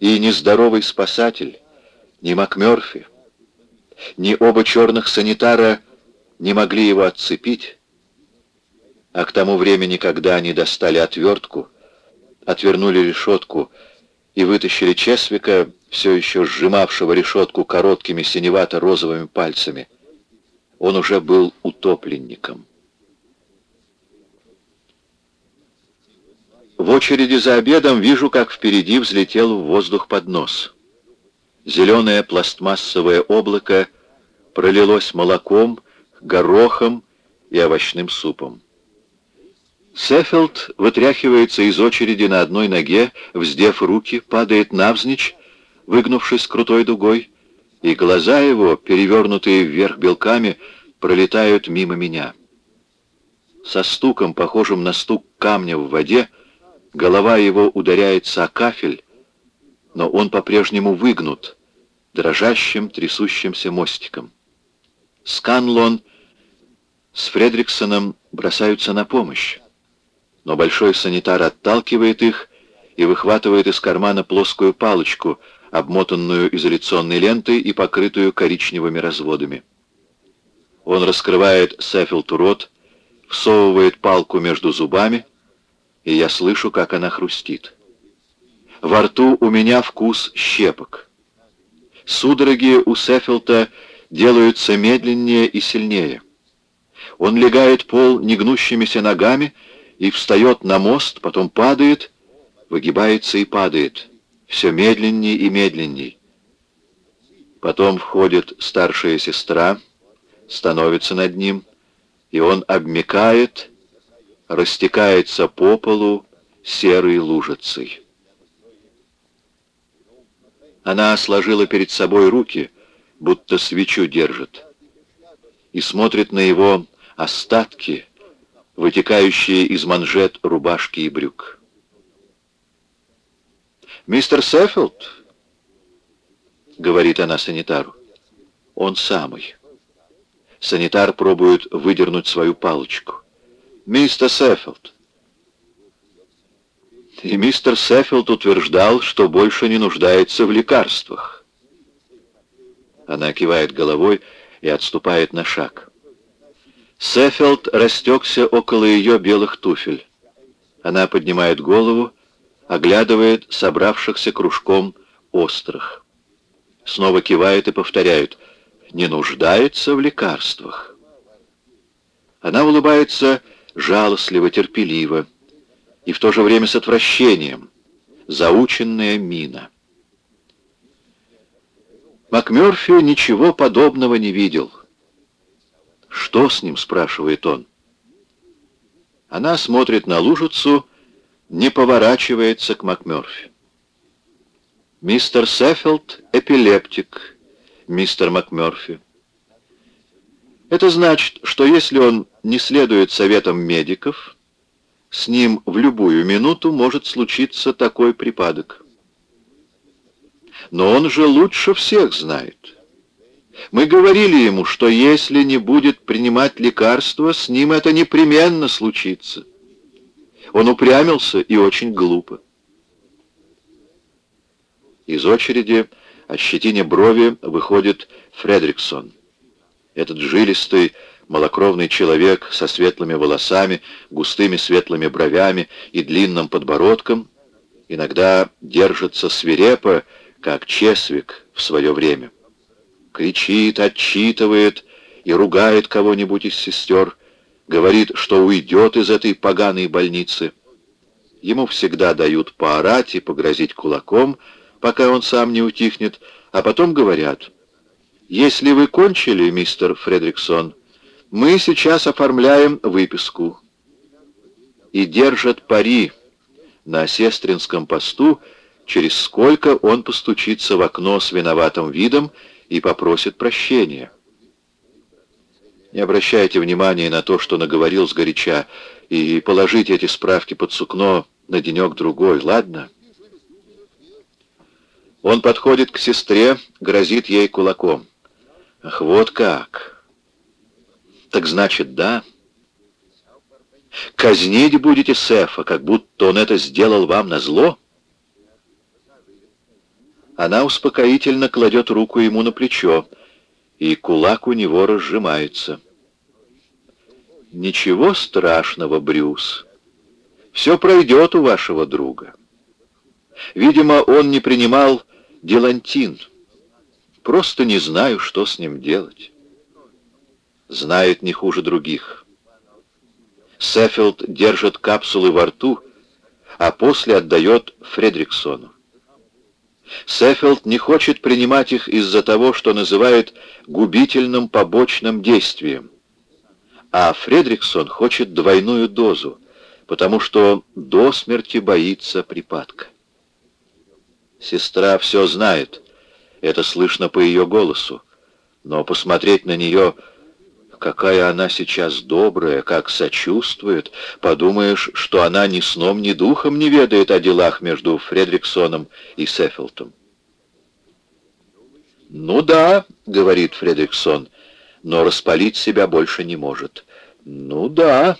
И ни здоровый спасатель, ни МакМёрфи, ни оба черных санитара не могли его отцепить, а к тому времени, когда они достали отвертку, отвернули решетку и вытащили Чесвика, все еще сжимавшего решетку короткими синевато-розовыми пальцами, он уже был утопленником. В очереди за обедом вижу, как впереди взлетел в воздух поднос. Зеленое пластмассовое облако пролилось молоком, горохом и овощным супом. Сеффилд вытряхивается из очереди на одной ноге, вздев руки, падает навзничь, выгнувшись крутой дугой, и глаза его, перевернутые вверх белками, пролетают мимо меня. Со стуком, похожим на стук камня в воде, голова его ударяется о кафель, но он по-прежнему выгнут, дрожащим, трясущимся мостиком. Сканлон с Фредриксоном бросаются на помощь, но большой санитар отталкивает их и выхватывает из кармана плоскую палочку, обмотанную изоляционной лентой и покрытую коричневыми разводами. Он раскрывает Сеффилту рот, всовывает палку между зубами, и я слышу, как она хрустит. Во рту у меня вкус щепок. Судороги у Сеффилта делаются медленнее и сильнее. Он легает пол негнущимися ногами и встает на мост, потом падает, выгибается и падает, все медленней и медленней. Потом входит старшая сестра, становится над ним, и он обмекает, растекается по полу серой лужицей. Она сложила перед собой руки, будто свечу держит, и смотрит на его остатки, вытекающие из манжет рубашки и брюк. «Мистер Сефелт?» — говорит она санитару. «Он самый». Санитар пробует выдернуть свою палочку. «Мистер Сефелт». И мистер Сефелт утверждал, что больше не нуждается в лекарствах. Она кивает головой и отступает на шаг. Сефелт растекся около ее белых туфель. Она поднимает голову, оглядывает собравшихся кружком острых. Снова кивает и повторяет «не нуждается в лекарствах». Она улыбается жалостливо, терпеливо и в то же время с отвращением, заученная мина. МакМёрфи ничего подобного не видел. «Что с ним?» — спрашивает он. Она смотрит на лужицу, не поворачивается к МакМёрфи. «Мистер Сеффилд — эпилептик, мистер МакМёрфи. Это значит, что если он не следует советам медиков, с ним в любую минуту может случиться такой припадок. Но он же лучше всех знает. Мы говорили ему, что если не будет принимать лекарства, с ним это непременно случится. Он упрямился и очень глупо. Из очереди, ощетине брови, выходит Фредриксон. Этот жилистый, малокровный человек со светлыми волосами, густыми светлыми бровями и длинным подбородком иногда держится свирепо, как Чесвик в свое время. Кричит, отчитывает и ругает кого-нибудь из сестер, говорит, что уйдет из этой поганой больницы. Ему всегда дают поорать и погрозить кулаком, пока он сам не утихнет, а потом говорят, «Если вы кончили, мистер Фредриксон, мы сейчас оформляем выписку». И держат пари на сестринском посту, через сколько он постучится в окно с виноватым видом и попросит прощения. Не обращайте внимания на то, что наговорил сгоряча, и положите эти справки под сукно на денек-другой, ладно? Он подходит к сестре, грозит ей кулаком. Ах, вот как! Так значит, да? Казнить будете Сефа, как будто он это сделал вам на зло? Она успокоительно кладет руку ему на плечо, и кулак у него разжимается. «Ничего страшного, Брюс. Все пройдет у вашего друга. Видимо, он не принимал делантин. Просто не знаю, что с ним делать. Знает не хуже других. Сеффилд держит капсулы во рту, а после отдает Фредриксону. Сеффилд не хочет принимать их из-за того, что называет губительным побочным действием. А Фредриксон хочет двойную дозу, потому что до смерти боится припадка. Сестра все знает, это слышно по ее голосу, но посмотреть на нее какая она сейчас добрая, как сочувствует. Подумаешь, что она ни сном, ни духом не ведает о делах между Фредриксоном и Сеффилтом. «Ну да», — говорит Фредриксон, — «но распалить себя больше не может». «Ну да,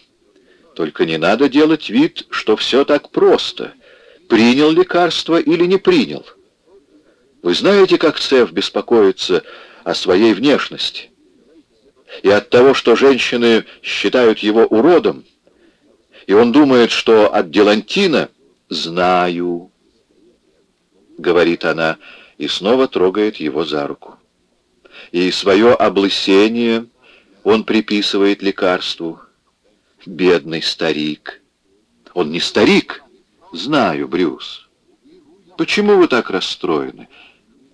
только не надо делать вид, что все так просто. Принял лекарство или не принял. Вы знаете, как Цеф беспокоится о своей внешности?» и от того, что женщины считают его уродом, и он думает, что от Делантина «знаю», — говорит она, и снова трогает его за руку. И свое облысение он приписывает лекарству. Бедный старик. Он не старик. Знаю, Брюс. Почему вы так расстроены?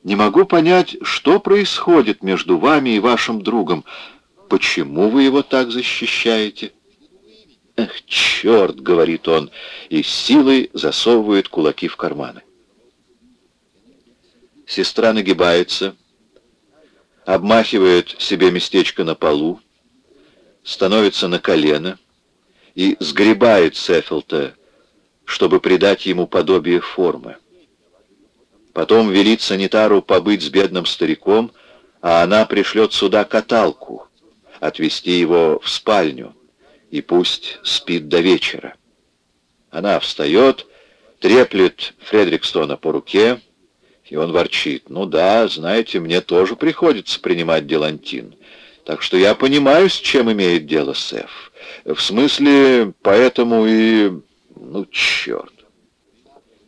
Не могу понять, что происходит между вами и вашим другом. Почему вы его так защищаете? Эх, черт, говорит он, и силой засовывает кулаки в карманы. Сестра нагибается, обмахивает себе местечко на полу, становится на колено и сгребает Сеффилта, чтобы придать ему подобие формы. Потом велит санитару побыть с бедным стариком, а она пришлет сюда каталку, отвезти его в спальню, и пусть спит до вечера. Она встает, треплет Фредрикстона по руке, и он ворчит. «Ну да, знаете, мне тоже приходится принимать делантин, так что я понимаю, с чем имеет дело Сеф. В смысле, поэтому и... ну, черт.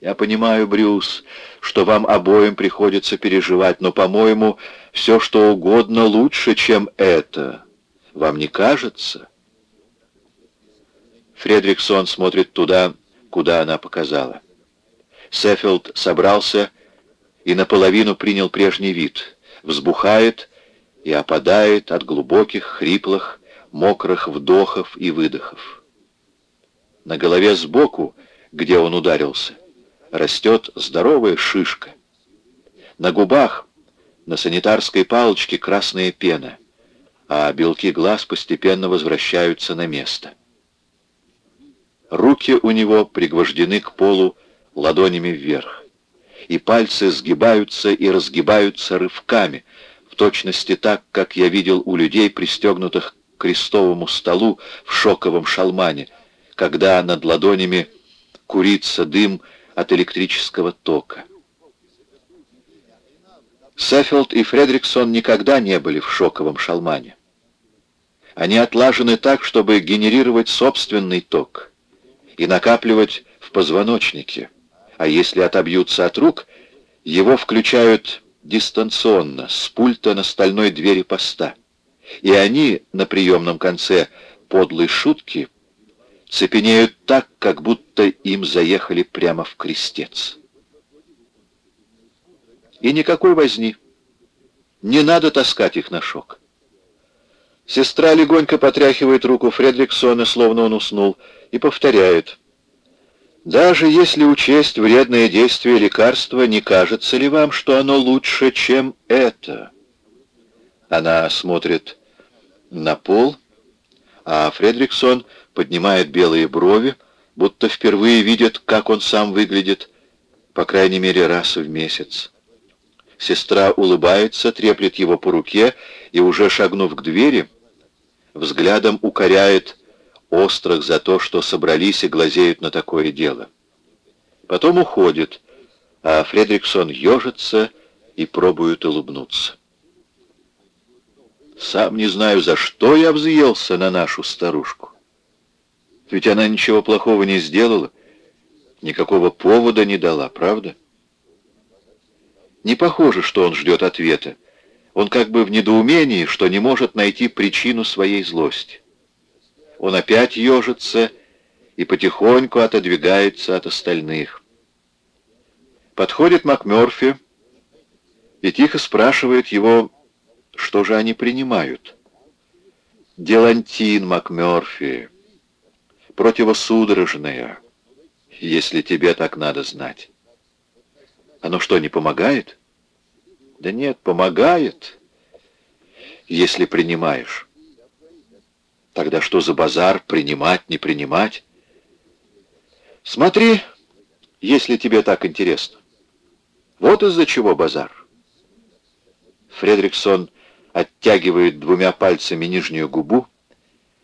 Я понимаю, Брюс, что вам обоим приходится переживать, но, по-моему, все что угодно лучше, чем это». Вам не кажется?» Фредриксон смотрит туда, куда она показала. Сеффилд собрался и наполовину принял прежний вид, взбухает и опадает от глубоких, хриплых, мокрых вдохов и выдохов. На голове сбоку, где он ударился, растет здоровая шишка. На губах, на санитарской палочке красная пена — а белки глаз постепенно возвращаются на место. Руки у него пригвождены к полу ладонями вверх, и пальцы сгибаются и разгибаются рывками, в точности так, как я видел у людей, пристегнутых к крестовому столу в шоковом шалмане, когда над ладонями курится дым от электрического тока. Сеффилд и Фредриксон никогда не были в шоковом шалмане. Они отлажены так, чтобы генерировать собственный ток и накапливать в позвоночнике. А если отобьются от рук, его включают дистанционно, с пульта на стальной двери поста. И они на приемном конце подлой шутки цепенеют так, как будто им заехали прямо в крестец. И никакой возни. Не надо таскать их на шок. Сестра легонько потряхивает руку Фредриксона, словно он уснул, и повторяет. «Даже если учесть вредное действие лекарства, не кажется ли вам, что оно лучше, чем это?» Она смотрит на пол, а Фредриксон поднимает белые брови, будто впервые видит, как он сам выглядит, по крайней мере, раз в месяц. Сестра улыбается, треплет его по руке и, уже шагнув к двери, взглядом укоряет острых за то, что собрались и глазеют на такое дело. Потом уходит, а Фредриксон ежится и пробует улыбнуться. Сам не знаю, за что я взъелся на нашу старушку. Ведь она ничего плохого не сделала, никакого повода не дала, правда? Не похоже, что он ждет ответа. Он как бы в недоумении, что не может найти причину своей злости. Он опять ежится и потихоньку отодвигается от остальных. Подходит МакМёрфи и тихо спрашивает его, что же они принимают. Делантин МакМёрфи, противосудорожное, если тебе так надо знать. Оно что, не помогает? Да нет, помогает, если принимаешь. Тогда что за базар, принимать, не принимать? Смотри, если тебе так интересно. Вот из-за чего базар. Фредриксон оттягивает двумя пальцами нижнюю губу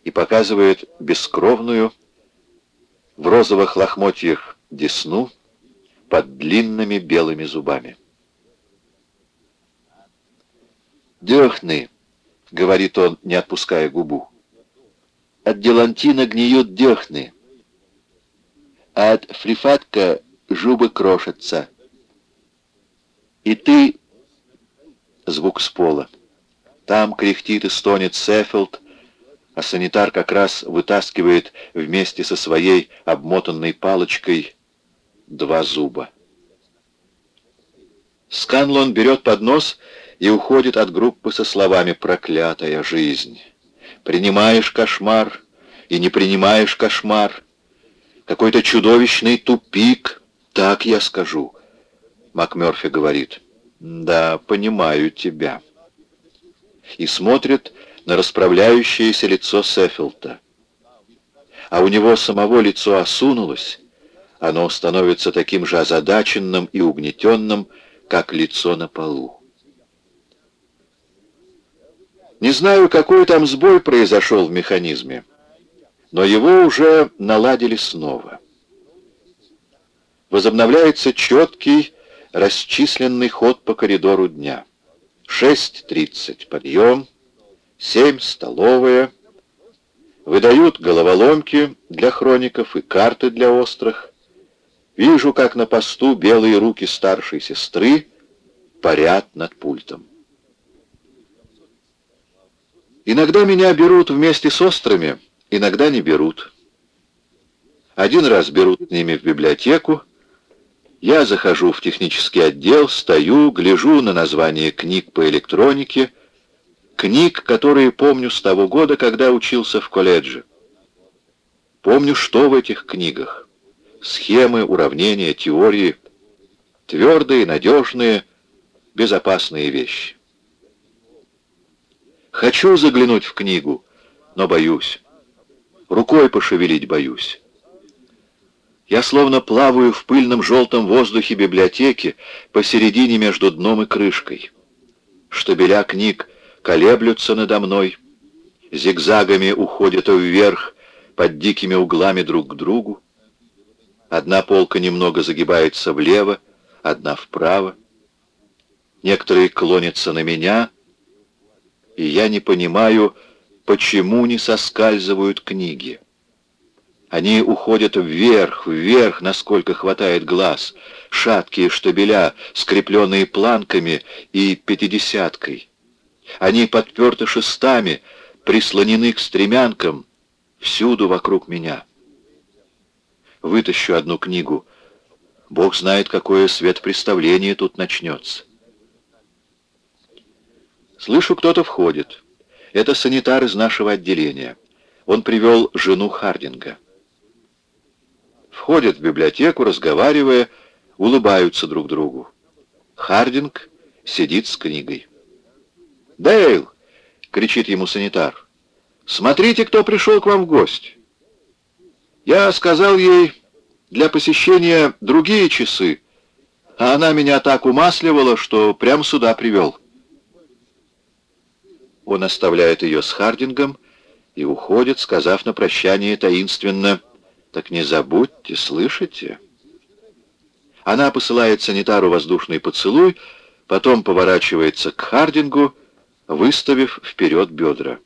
и показывает бескровную в розовых лохмотьях десну под длинными белыми зубами. «Дехны», — говорит он, не отпуская губу. «От делантина гниют дехны, а от фрифатка жубы крошатся. И ты...» Звук с пола. Там кряхтит и стонет Сеффилд, а санитар как раз вытаскивает вместе со своей обмотанной палочкой два зуба. Сканлон берет поднос и уходит от группы со словами «Проклятая жизнь». «Принимаешь кошмар и не принимаешь кошмар. Какой-то чудовищный тупик, так я скажу». МакМёрфи говорит «Да, понимаю тебя» и смотрит на расправляющееся лицо Сеффилта. А у него самого лицо осунулось, оно становится таким же озадаченным и угнетенным, как лицо на полу. Не знаю, какой там сбой произошел в механизме, но его уже наладили снова. Возобновляется четкий, расчисленный ход по коридору дня. 6.30 подъем, 7 столовая. Выдают головоломки для хроников и карты для острых. Вижу, как на посту белые руки старшей сестры парят над пультом. Иногда меня берут вместе с острыми, иногда не берут. Один раз берут с ними в библиотеку, я захожу в технический отдел, стою, гляжу на название книг по электронике, книг, которые помню с того года, когда учился в колледже. Помню, что в этих книгах. Схемы, уравнения, теории. Твердые, надежные, безопасные вещи. Хочу заглянуть в книгу, но боюсь. Рукой пошевелить боюсь. Я словно плаваю в пыльном желтом воздухе библиотеки посередине между дном и крышкой. Штабеля книг колеблются надо мной, зигзагами уходят вверх под дикими углами друг к другу. Одна полка немного загибается влево, одна вправо. Некоторые клонятся на меня, и я не понимаю, почему не соскальзывают книги. Они уходят вверх, вверх, насколько хватает глаз. Шаткие штабеля, скрепленные планками и пятидесяткой. Они подперты шестами, прислонены к стремянкам, всюду вокруг меня. Вытащу одну книгу. Бог знает, какое светопреставление тут начнется. Слышу, кто-то входит. Это санитар из нашего отделения. Он привел жену Хардинга входят в библиотеку, разговаривая, улыбаются друг другу. Хардинг сидит с книгой. «Дейл!» — кричит ему санитар. «Смотрите, кто пришел к вам в гости!» Я сказал ей для посещения другие часы, а она меня так умасливала, что прямо сюда привел. Он оставляет ее с Хардингом и уходит, сказав на прощание таинственно — так не забудьте, слышите? Она посылает санитару воздушный поцелуй, потом поворачивается к Хардингу, выставив вперед бедра.